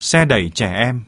xe đẩy trẻ em.